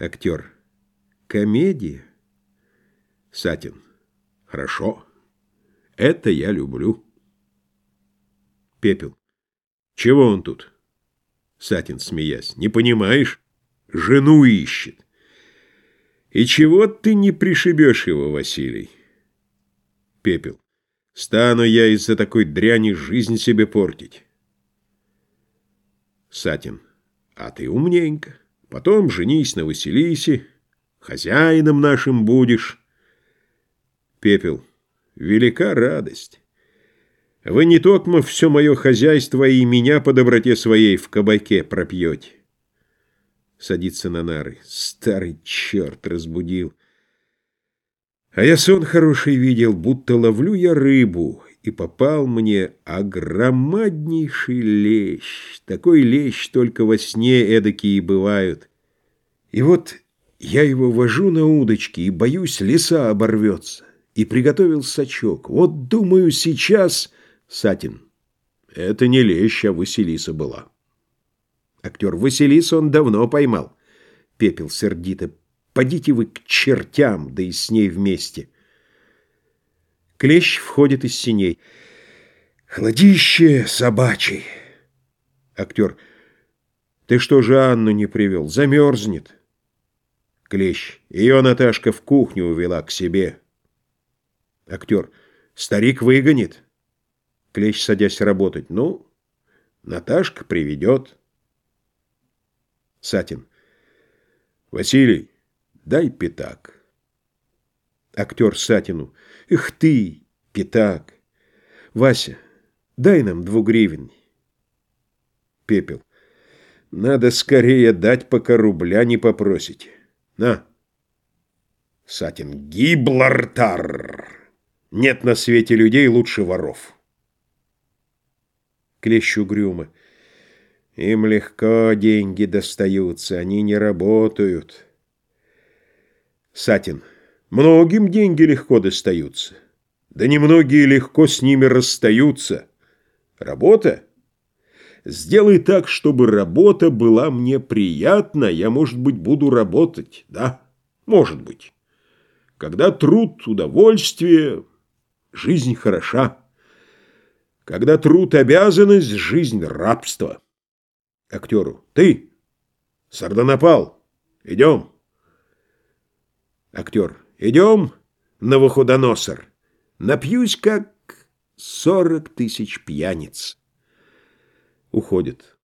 Актер. Комедия. Сатин. Хорошо. Это я люблю. Пепел. Чего он тут? Сатин, смеясь. Не понимаешь? Жену ищет. И чего ты не пришибешь его, Василий? Пепел. Стану я из-за такой дряни жизнь себе портить. Сатин. А ты умненько. Потом женись на Василисе, хозяином нашим будешь. Пепел. Велика радость. Вы не токмо все мое хозяйство и меня по доброте своей в кабаке пропьете. Садится на нары. Старый черт разбудил. А я сон хороший видел, будто ловлю я рыбу, и попал мне огромаднейший лещ. Такой лещ только во сне эдакие бывают. И вот я его вожу на удочке и боюсь, леса оборвется. И приготовил сачок. Вот, думаю, сейчас... Сатин. Это не лещ, а Василиса была. Актер Василиса он давно поймал. Пепел сердито. Подите вы к чертям, да и с ней вместе. Клещ входит из синей. Хладище собачий. Актер. Ты что же Анну не привел? Замерзнет. Клещ. Ее Наташка в кухню увела к себе. Актер. Старик выгонит. Клещ, садясь работать. Ну, Наташка приведет. Сатин. Василий, дай пятак. Актер Сатину. Эх ты, пятак. Вася, дай нам двугривен. Пепел. Надо скорее дать, пока рубля не попросите. На. Сатин. Гиблартар. Нет на свете людей лучше воров. Клещ угрюмо. Им легко деньги достаются, они не работают. Сатин. Многим деньги легко достаются. Да немногие легко с ними расстаются. Работа? Сделай так, чтобы работа была мне приятна. Я, может быть, буду работать. Да, может быть. Когда труд, удовольствие, жизнь хороша. Когда труд, обязанность, жизнь рабство. Актеру. Ты, Сардонапал, идем. Актер. Идем, Новоходоносор. Напьюсь, как сорок тысяч пьяниц. Уходит.